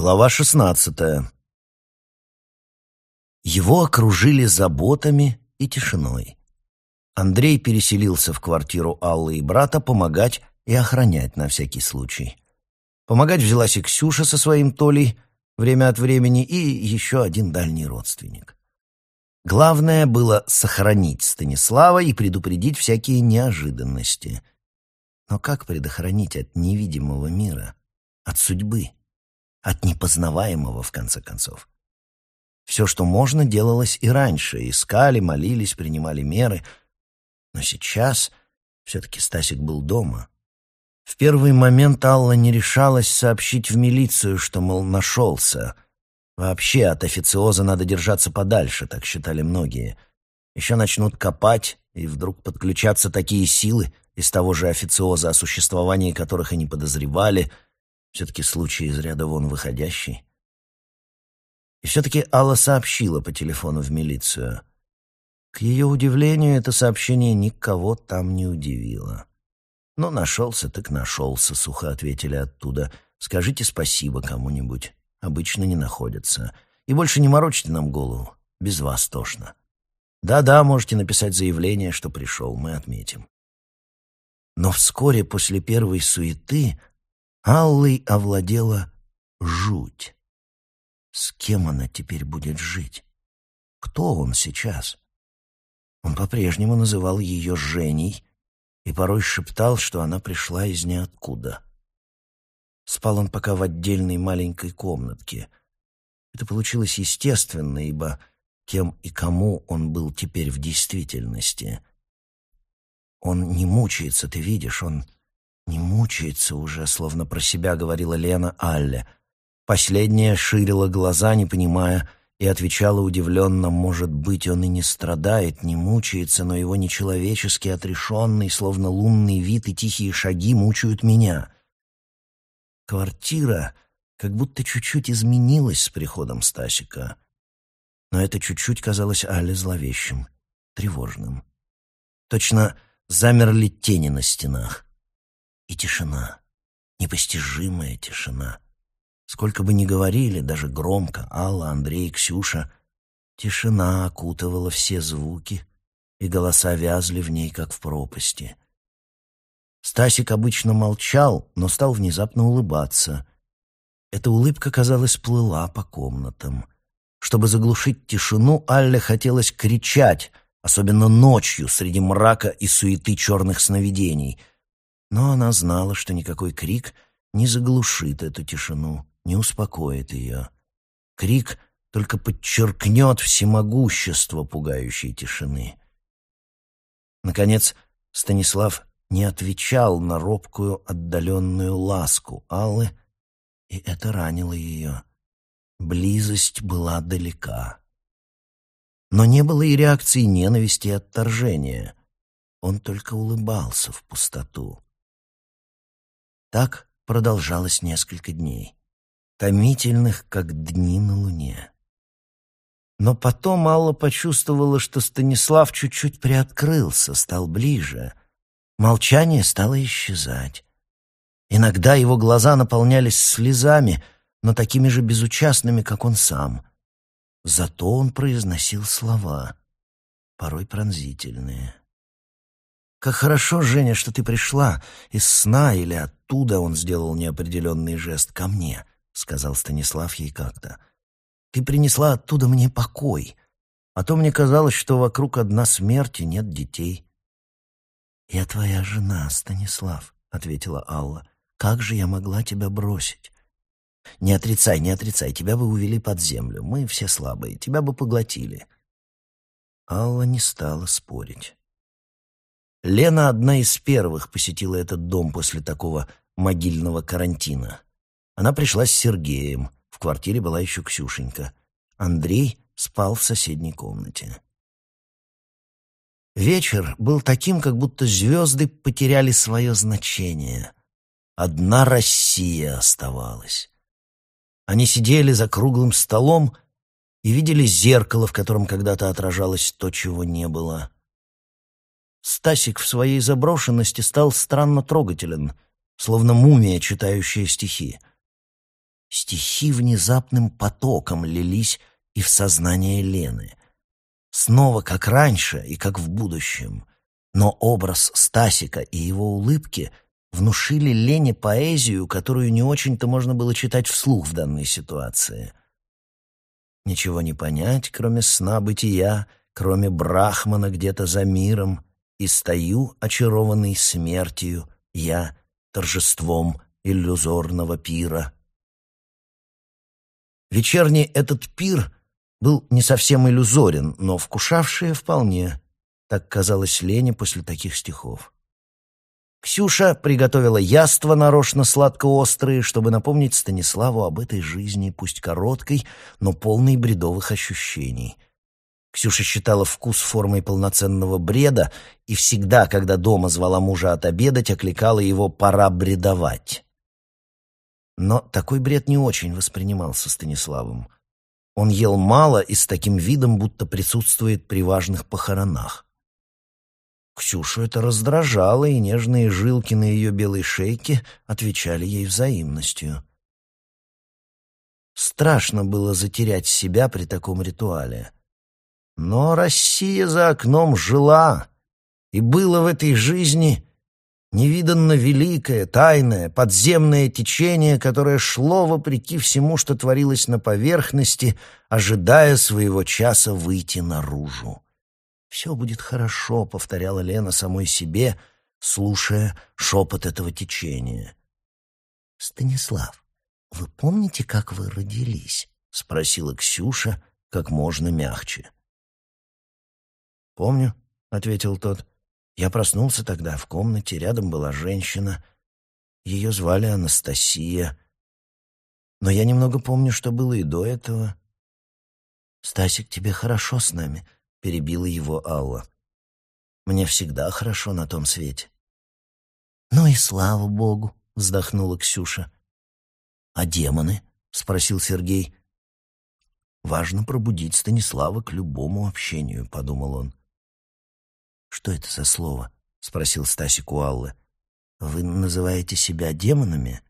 Глава шестнадцатая. Его окружили заботами и тишиной. Андрей переселился в квартиру Аллы и брата помогать и охранять на всякий случай. Помогать взялась и Ксюша со своим Толей время от времени и еще один дальний родственник. Главное было сохранить Станислава и предупредить всякие неожиданности. Но как предохранить от невидимого мира, от судьбы? От непознаваемого, в конце концов. Все, что можно, делалось и раньше. Искали, молились, принимали меры. Но сейчас все-таки Стасик был дома. В первый момент Алла не решалась сообщить в милицию, что, мол, нашелся. Вообще от официоза надо держаться подальше, так считали многие. Еще начнут копать, и вдруг подключатся такие силы из того же официоза, о существовании которых и не подозревали — все-таки случай из ряда вон выходящий. И все-таки Алла сообщила по телефону в милицию. К ее удивлению, это сообщение никого там не удивило. «Ну, нашелся, так нашелся», — сухо ответили оттуда. «Скажите спасибо кому-нибудь. Обычно не находятся. И больше не морочьте нам голову. Без вас тошно. Да-да, можете написать заявление, что пришел, мы отметим». Но вскоре после первой суеты Аллой овладела жуть. С кем она теперь будет жить? Кто он сейчас? Он по-прежнему называл ее Женей и порой шептал, что она пришла из ниоткуда. Спал он пока в отдельной маленькой комнатке. Это получилось естественно, ибо кем и кому он был теперь в действительности. Он не мучается, ты видишь, он не мучается уже, словно про себя говорила Лена Алле. Последняя ширила глаза, не понимая, и отвечала удивленно, может быть, он и не страдает, не мучается, но его нечеловечески отрешенный, словно лунный вид и тихие шаги мучают меня. Квартира как будто чуть-чуть изменилась с приходом Стасика. Но это чуть-чуть казалось Алле зловещим, тревожным. Точно замерли тени на стенах. И тишина, непостижимая тишина. Сколько бы ни говорили, даже громко, Алла, Андрей, Ксюша, тишина окутывала все звуки, и голоса вязли в ней, как в пропасти. Стасик обычно молчал, но стал внезапно улыбаться. Эта улыбка, казалось, плыла по комнатам. Чтобы заглушить тишину, Алле хотелось кричать, особенно ночью, среди мрака и суеты черных сновидений — но она знала, что никакой крик не заглушит эту тишину, не успокоит ее. Крик только подчеркнет всемогущество пугающей тишины. Наконец, Станислав не отвечал на робкую отдаленную ласку Аллы, и это ранило ее. Близость была далека. Но не было и реакции ненависти и отторжения. Он только улыбался в пустоту. Так продолжалось несколько дней, томительных, как дни на луне. Но потом Алла почувствовала, что Станислав чуть-чуть приоткрылся, стал ближе. Молчание стало исчезать. Иногда его глаза наполнялись слезами, но такими же безучастными, как он сам. Зато он произносил слова, порой пронзительные. «Как хорошо, Женя, что ты пришла из сна или оттуда», — он сделал неопределенный жест, — «ко мне», — сказал Станислав ей как-то. «Ты принесла оттуда мне покой, а то мне казалось, что вокруг одна смерть и нет детей». «Я твоя жена, Станислав», — ответила Алла. «Как же я могла тебя бросить?» «Не отрицай, не отрицай, тебя бы увели под землю. Мы все слабые, тебя бы поглотили». Алла не стала спорить. Лена одна из первых посетила этот дом после такого могильного карантина. Она пришла с Сергеем, в квартире была еще Ксюшенька. Андрей спал в соседней комнате. Вечер был таким, как будто звезды потеряли свое значение. Одна Россия оставалась. Они сидели за круглым столом и видели зеркало, в котором когда-то отражалось то, чего не было — Стасик в своей заброшенности стал странно трогателен, словно мумия, читающая стихи. стихи внезапным потоком лились и в сознание Лены. Снова как раньше и как в будущем. Но образ Стасика и его улыбки внушили Лене поэзию, которую не очень-то можно было читать вслух в данной ситуации. Ничего не понять, кроме сна бытия, кроме Брахмана где-то за миром, и стою, очарованный смертью, я торжеством иллюзорного пира. Вечерний этот пир был не совсем иллюзорен, но вкушавший вполне. Так казалось Лене после таких стихов. Ксюша приготовила яства нарочно сладко-острые, чтобы напомнить Станиславу об этой жизни, пусть короткой, но полной бредовых ощущений. Ксюша считала вкус формой полноценного бреда и всегда, когда дома звала мужа отобедать, окликала его «пора бредовать». Но такой бред не очень воспринимался Станиславом. Он ел мало и с таким видом, будто присутствует при важных похоронах. Ксюшу это раздражало, и нежные жилки на ее белой шейке отвечали ей взаимностью. Страшно было затерять себя при таком ритуале. Но Россия за окном жила, и было в этой жизни невиданно великое, тайное, подземное течение, которое шло вопреки всему, что творилось на поверхности, ожидая своего часа выйти наружу. «Все будет хорошо», — повторяла Лена самой себе, слушая шепот этого течения. «Станислав, вы помните, как вы родились?» — спросила Ксюша как можно мягче. «Помню», — ответил тот. «Я проснулся тогда в комнате, рядом была женщина. Ее звали Анастасия. Но я немного помню, что было и до этого». «Стасик, тебе хорошо с нами?» — перебила его Алла. «Мне всегда хорошо на том свете». «Ну и слава богу!» — вздохнула Ксюша. «А демоны?» — спросил Сергей. «Важно пробудить Станислава к любому общению», — подумал он. «Что это за слово?» — спросил Стасик у Аллы. «Вы называете себя демонами?»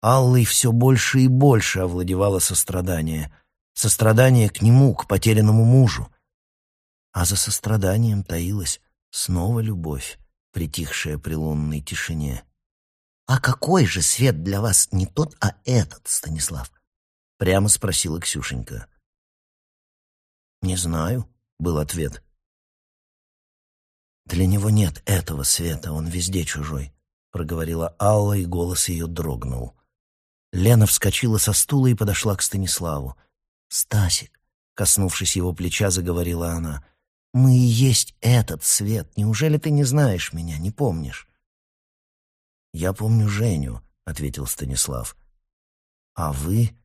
Аллой все больше и больше овладевало сострадание — сострадание к нему, к потерянному мужу. А за состраданием таилась снова любовь, притихшая при лунной тишине. «А какой же свет для вас не тот, а этот, Станислав?» — прямо спросила Ксюшенька. «Не знаю», — был ответ. «Для него нет этого света, он везде чужой», — проговорила Алла, и голос ее дрогнул. Лена вскочила со стула и подошла к Станиславу. «Стасик», — коснувшись его плеча, заговорила она, — «мы и есть этот свет. Неужели ты не знаешь меня, не помнишь?» «Я помню Женю», — ответил Станислав. «А вы,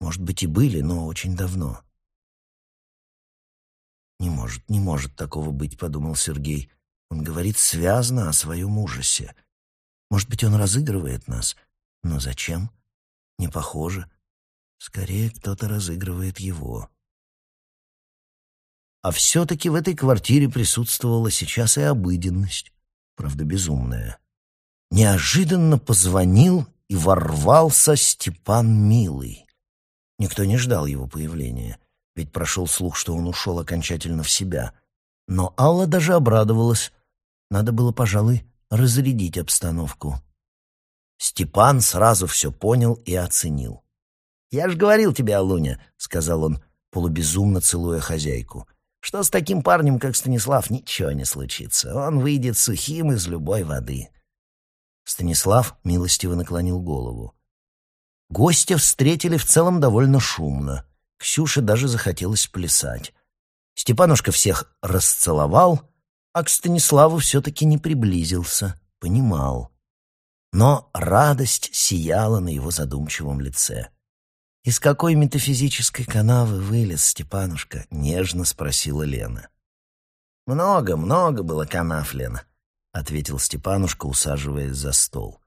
может быть, и были, но очень давно». «Не может, не может такого быть», — подумал Сергей. «Он говорит связно о своем ужасе. Может быть, он разыгрывает нас. Но зачем? Не похоже. Скорее, кто-то разыгрывает его. А все-таки в этой квартире присутствовала сейчас и обыденность, правда, безумная. Неожиданно позвонил и ворвался Степан Милый. Никто не ждал его появления, ведь прошел слух, что он ушел окончательно в себя. Но Алла даже обрадовалась. Надо было, пожалуй, разрядить обстановку. Степан сразу все понял и оценил. «Я же говорил тебе, Алуня», — сказал он, полубезумно целуя хозяйку, «что с таким парнем, как Станислав, ничего не случится. Он выйдет сухим из любой воды». Станислав милостиво наклонил голову. Гостя встретили в целом довольно шумно. Ксюше даже захотелось плясать. Степанушка всех расцеловал, а к Станиславу все-таки не приблизился, понимал. Но радость сияла на его задумчивом лице. «Из какой метафизической канавы вылез Степанушка?» — нежно спросила Лена. «Много, много было канав, Лена», — ответил Степанушка, усаживаясь за стол.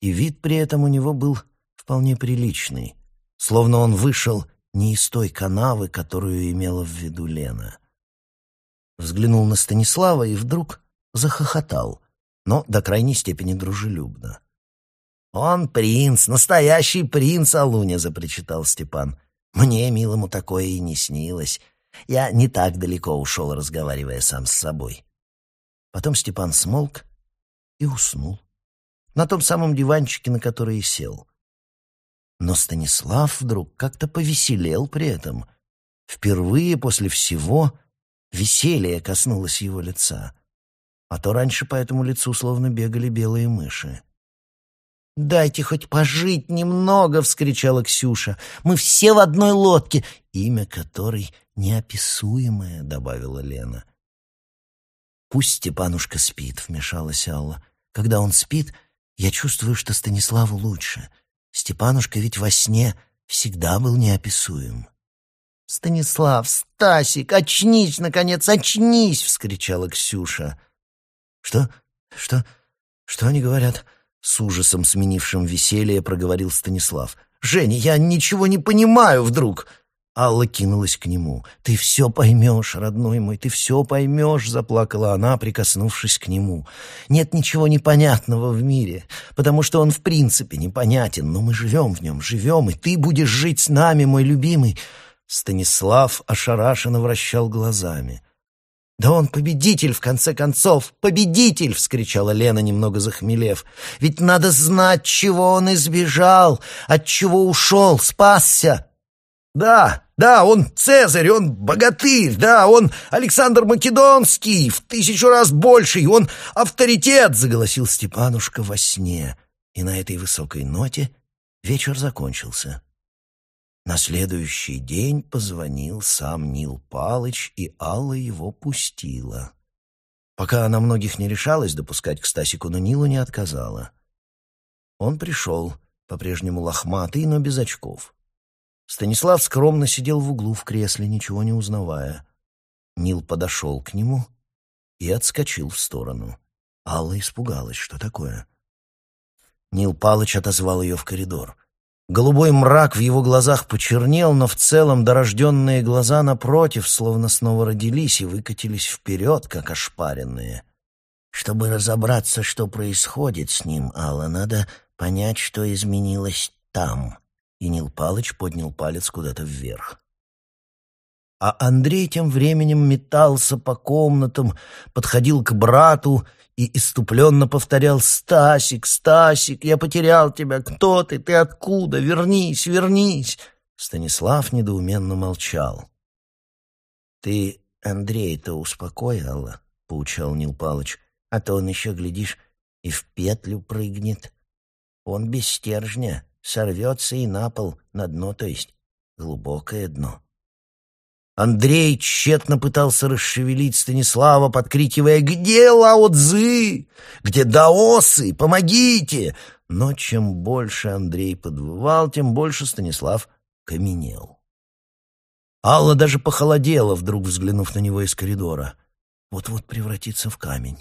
И вид при этом у него был вполне приличный, словно он вышел не из той канавы, которую имела в виду Лена. Взглянул на Станислава и вдруг захохотал, но до крайней степени дружелюбно. «Он принц, настоящий принц Алуня», — запричитал Степан. «Мне, милому, такое и не снилось. Я не так далеко ушел, разговаривая сам с собой». Потом Степан смолк и уснул. На том самом диванчике, на который и сел. Но Станислав вдруг как-то повеселел при этом. Впервые после всего веселье коснулось его лица. А то раньше по этому лицу словно бегали белые мыши. «Дайте хоть пожить немного!» — вскричала Ксюша. «Мы все в одной лодке!» «Имя которой неописуемое», — добавила Лена. «Пусть Степанушка спит», — вмешалась Алла. «Когда он спит, я чувствую, что Станиславу лучше. Степанушка ведь во сне всегда был неописуем». «Станислав, Стасик, очнись, наконец, очнись!» — вскричала Ксюша. «Что? Что? Что они говорят?» С ужасом сменившим веселье проговорил Станислав. «Женя, я ничего не понимаю вдруг!» Алла кинулась к нему. «Ты все поймешь, родной мой, ты все поймешь!» Заплакала она, прикоснувшись к нему. «Нет ничего непонятного в мире, потому что он в принципе непонятен, но мы живем в нем, живем, и ты будешь жить с нами, мой любимый!» Станислав ошарашенно вращал глазами. «Да он победитель, в конце концов! Победитель!» — вскричала Лена, немного захмелев. «Ведь надо знать, чего он избежал, от чего ушел, спасся!» «Да, да, он Цезарь, он богатырь, да, он Александр Македонский, в тысячу раз больший, он авторитет!» — заголосил Степанушка во сне. И на этой высокой ноте вечер закончился. На следующий день позвонил сам Нил Палыч, и Алла его пустила. Пока она многих не решалась допускать к Стасику, но Нилу не отказала. Он пришел, по-прежнему лохматый, но без очков. Станислав скромно сидел в углу в кресле, ничего не узнавая. Нил подошел к нему и отскочил в сторону. Алла испугалась, что такое. Нил Палыч отозвал ее в коридор — Голубой мрак в его глазах почернел, но в целом дорожденные глаза напротив словно снова родились и выкатились вперед, как ошпаренные. Чтобы разобраться, что происходит с ним, Алла, надо понять, что изменилось там. И Нил Палыч поднял палец куда-то вверх. А Андрей тем временем метался по комнатам, подходил к брату и иступленно повторял «Стасик, Стасик, я потерял тебя! Кто ты? Ты откуда? Вернись, вернись!» Станислав недоуменно молчал. «Ты Андрей-то успокой, Алла», — поучал Нил Палыч, «а то он еще, глядишь, и в петлю прыгнет. Он без стержня, сорвется и на пол, на дно, то есть глубокое дно». Андрей тщетно пытался расшевелить Станислава, подкрикивая «Где Лао Цзы? Где даосы? Помогите!» Но чем больше Андрей подвывал, тем больше Станислав каменел. Алла даже похолодела, вдруг взглянув на него из коридора. Вот-вот превратится в камень.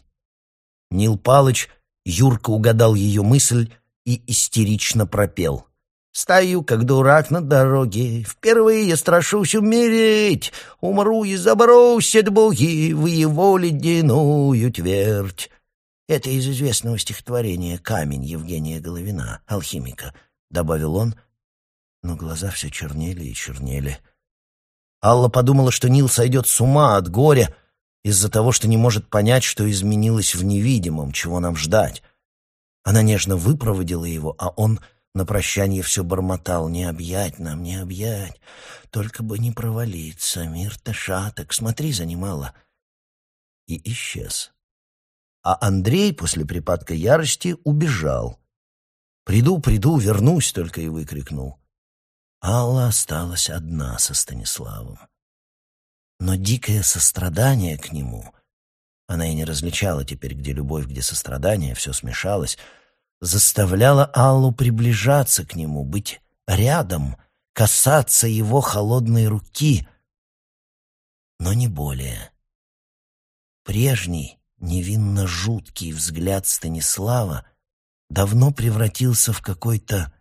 Нил Палыч Юрка угадал ее мысль и истерично пропел — Стою, как дурак на дороге, впервые страшусь умереть, Умру и забрусь от боги в его ледяную твердь. Это из известного стихотворения «Камень» Евгения Головина, алхимика, — добавил он, но глаза все чернели и чернели. Алла подумала, что Нил сойдет с ума от горя из-за того, что не может понять, что изменилось в невидимом, чего нам ждать. Она нежно выпроводила его, а он — на прощание все бормотал. «Не объять нам, не объять. Только бы не провалиться. Мир-то шаток. Смотри, занимала». И исчез. А Андрей после припадка ярости убежал. «Приду, приду, вернусь!» — только и выкрикнул. Алла осталась одна со Станиславом. Но дикое сострадание к нему — она и не различала теперь, где любовь, где сострадание, все смешалось — заставляла Аллу приближаться к нему, быть рядом, касаться его холодной руки, но не более. Прежний, невинно жуткий взгляд Станислава давно превратился в какой-то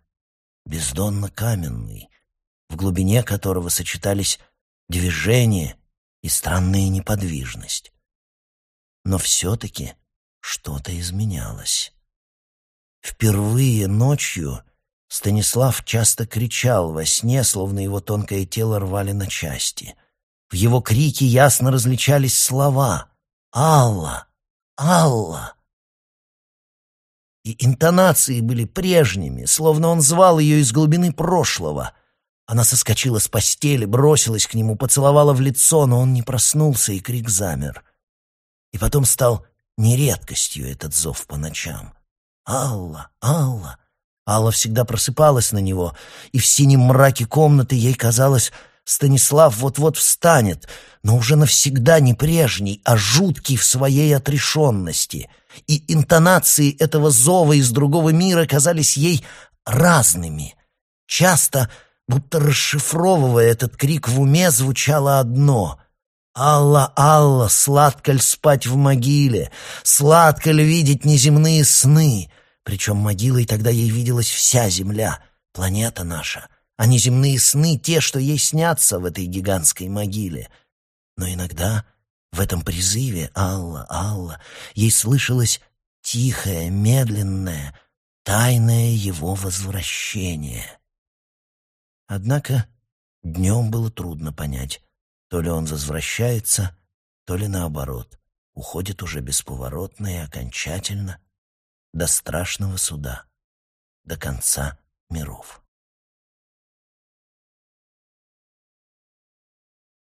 бездонно каменный, в глубине которого сочетались движение и странная неподвижность. Но все-таки что-то изменялось. Впервые ночью Станислав часто кричал во сне, словно его тонкое тело рвали на части. В его крике ясно различались слова «Алла! Алла!» И интонации были прежними, словно он звал ее из глубины прошлого. Она соскочила с постели, бросилась к нему, поцеловала в лицо, но он не проснулся, и крик замер. И потом стал нередкостью этот зов по ночам. «Алла! Алла!» Алла всегда просыпалась на него, и в синем мраке комнаты ей казалось, Станислав вот-вот встанет, но уже навсегда не прежний, а жуткий в своей отрешенности. И интонации этого зова из другого мира казались ей разными. Часто, будто расшифровывая этот крик в уме, звучало одно — «Алла, Алла, сладко ль спать в могиле, сладко ль видеть неземные сны?» Причем могилой тогда ей виделась вся земля, планета наша, а не земные сны, те, что ей снятся в этой гигантской могиле. Но иногда в этом призыве «Алла, Алла» ей слышалось тихое, медленное, тайное его возвращение. Однако днем было трудно понять, то ли он возвращается, то ли наоборот, уходит уже бесповоротно и окончательно до страшного суда, до конца миров.